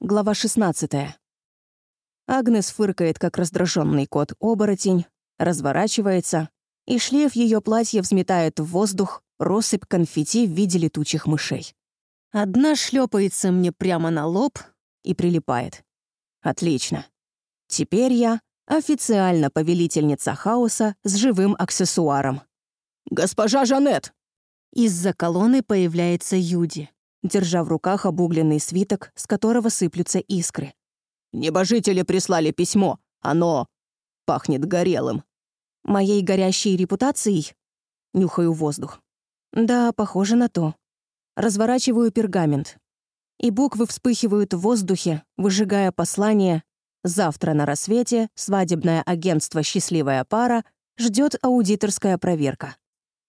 Глава 16. Агнес фыркает, как раздраженный кот-оборотень, разворачивается, и шлейф ее платья взметает в воздух россыпь конфетти в виде летучих мышей. Одна шлепается мне прямо на лоб и прилипает. Отлично. Теперь я официально повелительница хаоса с живым аксессуаром. «Госпожа Жанет!» Из-за колонны появляется Юди держа в руках обугленный свиток, с которого сыплются искры. «Небожители прислали письмо. Оно пахнет горелым». «Моей горящей репутацией?» Нюхаю воздух. «Да, похоже на то». Разворачиваю пергамент. И буквы вспыхивают в воздухе, выжигая послание «Завтра на рассвете свадебное агентство «Счастливая пара» ждет аудиторская проверка».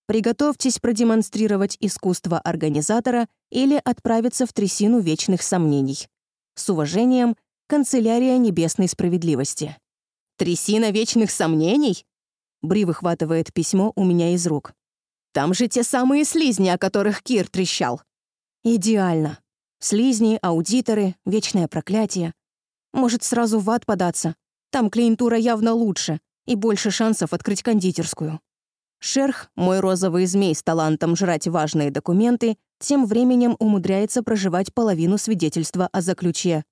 Приготовьтесь продемонстрировать искусство организатора или отправиться в трясину вечных сомнений. С уважением, канцелярия небесной справедливости. «Трясина вечных сомнений?» Бри выхватывает письмо у меня из рук. «Там же те самые слизни, о которых Кир трещал». «Идеально. Слизни, аудиторы, вечное проклятие. Может, сразу в ад податься? Там клиентура явно лучше и больше шансов открыть кондитерскую». Шерх, мой розовый змей с талантом жрать важные документы, тем временем умудряется проживать половину свидетельства о заключе.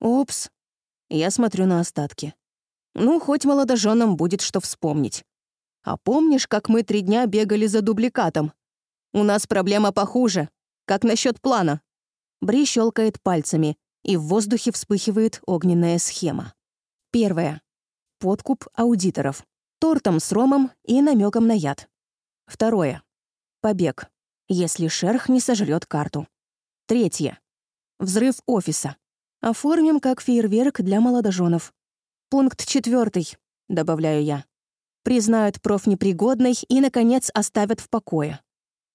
Упс. Я смотрю на остатки. Ну, хоть молодоженам будет что вспомнить. А помнишь, как мы три дня бегали за дубликатом? У нас проблема похуже. Как насчет плана? Бри щелкает пальцами, и в воздухе вспыхивает огненная схема. Первое. Подкуп аудиторов тортом с ромом и намеком на яд. Второе. Побег, если шерх не сожрет карту. Третье. Взрыв офиса. Оформим как фейерверк для молодоженов. Пункт четвертый, добавляю я. Признают профнепригодной и, наконец, оставят в покое.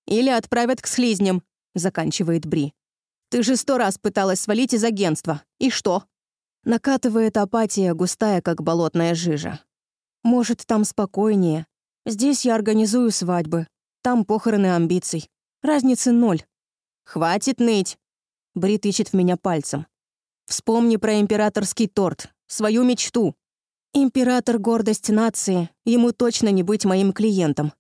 Или отправят к слизням, заканчивает Бри. Ты же сто раз пыталась свалить из агентства. И что? Накатывает апатия, густая, как болотная жижа. Может, там спокойнее. Здесь я организую свадьбы. Там похороны амбиций. Разницы ноль. Хватит ныть. Бри тычет в меня пальцем. Вспомни про императорский торт. Свою мечту. Император — гордость нации. Ему точно не быть моим клиентом.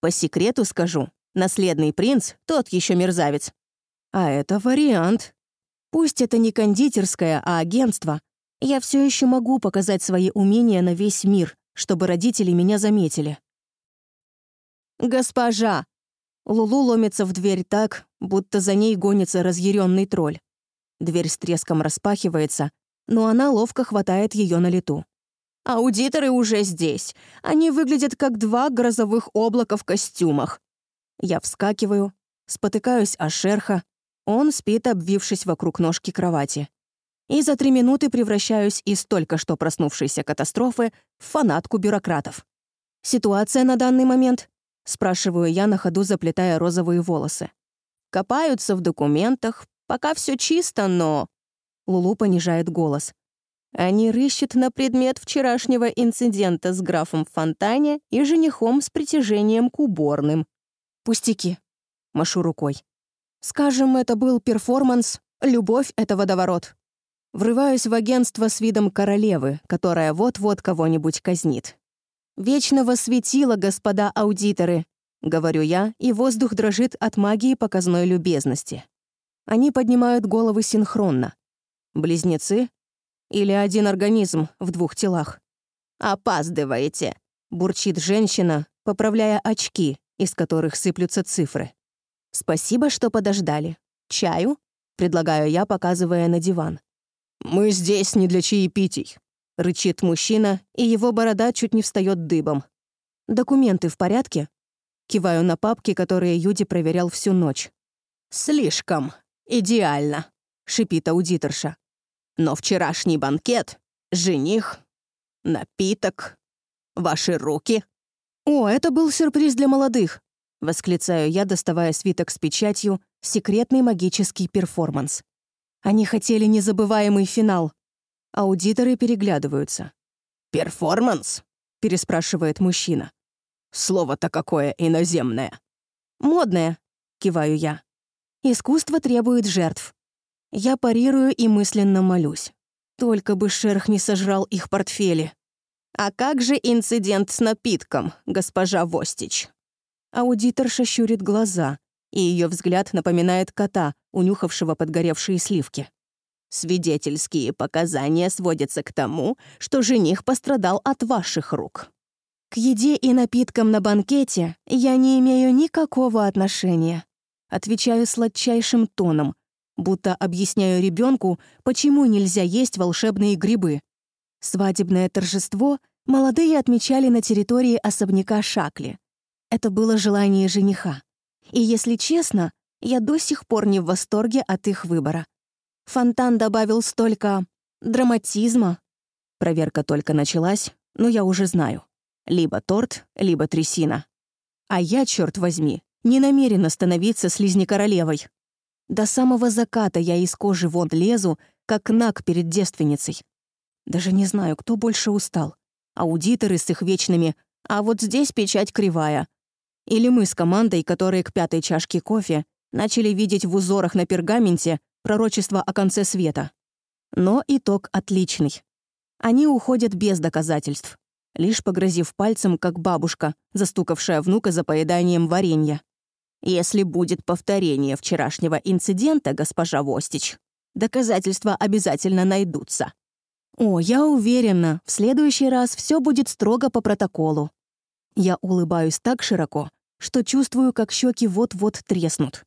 По секрету скажу. Наследный принц — тот еще мерзавец. А это вариант. Пусть это не кондитерское, а агентство. Я все еще могу показать свои умения на весь мир чтобы родители меня заметили. «Госпожа!» Лулу ломится в дверь так, будто за ней гонится разъяренный тролль. Дверь с треском распахивается, но она ловко хватает ее на лету. «Аудиторы уже здесь. Они выглядят как два грозовых облака в костюмах». Я вскакиваю, спотыкаюсь о шерха. Он спит, обвившись вокруг ножки кровати и за три минуты превращаюсь из только что проснувшейся катастрофы в фанатку бюрократов. «Ситуация на данный момент?» — спрашиваю я на ходу, заплетая розовые волосы. «Копаются в документах, пока все чисто, но...» Лулу понижает голос. Они рыщут на предмет вчерашнего инцидента с графом фонтане и женихом с притяжением к уборным. «Пустяки», — машу рукой. «Скажем, это был перформанс «Любовь — это водоворот». Врываюсь в агентство с видом королевы, которая вот-вот кого-нибудь казнит. «Вечного светила, господа аудиторы!» — говорю я, и воздух дрожит от магии показной любезности. Они поднимают головы синхронно. Близнецы? Или один организм в двух телах? «Опаздываете!» — бурчит женщина, поправляя очки, из которых сыплются цифры. «Спасибо, что подождали. Чаю?» — предлагаю я, показывая на диван. «Мы здесь не для чаепитий», — рычит мужчина, и его борода чуть не встает дыбом. «Документы в порядке?» Киваю на папки, которые Юди проверял всю ночь. «Слишком. Идеально», — шипит аудиторша. «Но вчерашний банкет, жених, напиток, ваши руки». «О, это был сюрприз для молодых», — восклицаю я, доставая свиток с печатью «Секретный магический перформанс». Они хотели незабываемый финал. Аудиторы переглядываются. «Перформанс?» — переспрашивает мужчина. «Слово-то какое иноземное». «Модное», — киваю я. «Искусство требует жертв». Я парирую и мысленно молюсь. Только бы шерх не сожрал их портфели. «А как же инцидент с напитком, госпожа Востич?» Аудитор щурит глаза, и ее взгляд напоминает кота, унюхавшего подгоревшие сливки. Свидетельские показания сводятся к тому, что жених пострадал от ваших рук. К еде и напиткам на банкете я не имею никакого отношения. Отвечаю сладчайшим тоном, будто объясняю ребенку, почему нельзя есть волшебные грибы. Свадебное торжество молодые отмечали на территории особняка Шакли. Это было желание жениха. И, если честно, я до сих пор не в восторге от их выбора. Фонтан добавил столько драматизма. Проверка только началась, но я уже знаю. Либо торт, либо трясина. А я, черт возьми, не намерена становиться слизнекоролевой. До самого заката я из кожи вон лезу, как наг перед девственницей. Даже не знаю, кто больше устал. Аудиторы с их вечными «а вот здесь печать кривая». Или мы с командой, которые к пятой чашке кофе начали видеть в узорах на пергаменте пророчество о конце света. Но итог отличный. Они уходят без доказательств, лишь погрозив пальцем, как бабушка, застукавшая внука за поеданием варенья. «Если будет повторение вчерашнего инцидента, госпожа Востич, доказательства обязательно найдутся». «О, я уверена, в следующий раз все будет строго по протоколу». Я улыбаюсь так широко, что чувствую, как щеки вот-вот треснут.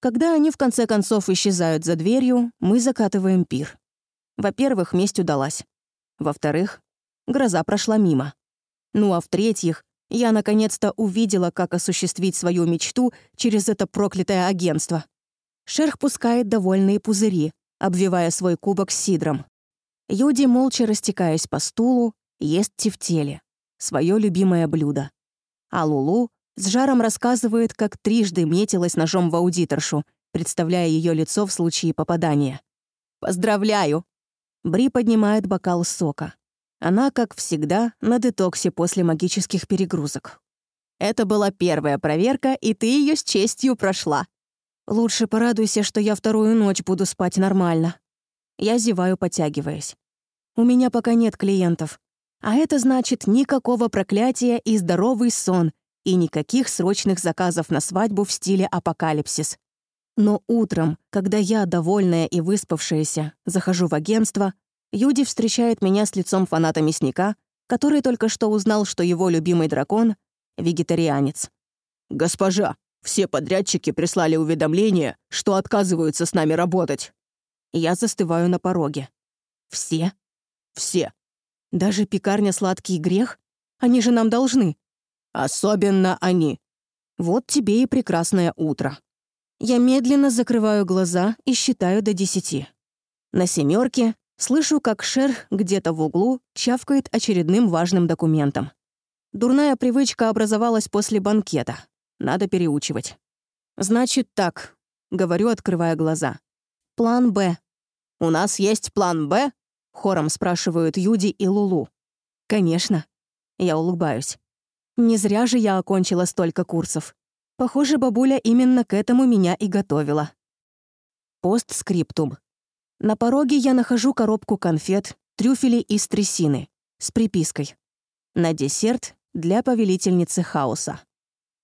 Когда они в конце концов исчезают за дверью, мы закатываем пир. Во-первых, месть удалась. Во-вторых, гроза прошла мимо. Ну а в-третьих, я наконец-то увидела, как осуществить свою мечту через это проклятое агентство. Шерх пускает довольные пузыри, обвивая свой кубок с сидром. Юди, молча растекаясь по стулу, ест тефтели, свое любимое блюдо. А Лулу с жаром рассказывает, как трижды метилась ножом в аудиторшу, представляя ее лицо в случае попадания. «Поздравляю!» Бри поднимает бокал сока. Она, как всегда, на детоксе после магических перегрузок. Это была первая проверка, и ты ее с честью прошла. Лучше порадуйся, что я вторую ночь буду спать нормально. Я зеваю, потягиваясь. У меня пока нет клиентов. А это значит никакого проклятия и здоровый сон, и никаких срочных заказов на свадьбу в стиле апокалипсис. Но утром, когда я, довольная и выспавшаяся, захожу в агентство, Юди встречает меня с лицом фаната мясника, который только что узнал, что его любимый дракон — вегетарианец. «Госпожа, все подрядчики прислали уведомление, что отказываются с нами работать». Я застываю на пороге. «Все?» «Все». «Даже пекарня «Сладкий грех»? Они же нам должны». Особенно они. Вот тебе и прекрасное утро. Я медленно закрываю глаза и считаю до десяти. На семерке слышу, как Шер где-то в углу чавкает очередным важным документом. Дурная привычка образовалась после банкета. Надо переучивать. «Значит так», — говорю, открывая глаза. «План Б». «У нас есть план Б?» — хором спрашивают Юди и Лулу. «Конечно». Я улыбаюсь. Не зря же я окончила столько курсов. Похоже, бабуля именно к этому меня и готовила. Постскриптум. На пороге я нахожу коробку конфет, трюфели из трясины с припиской. На десерт для повелительницы хаоса.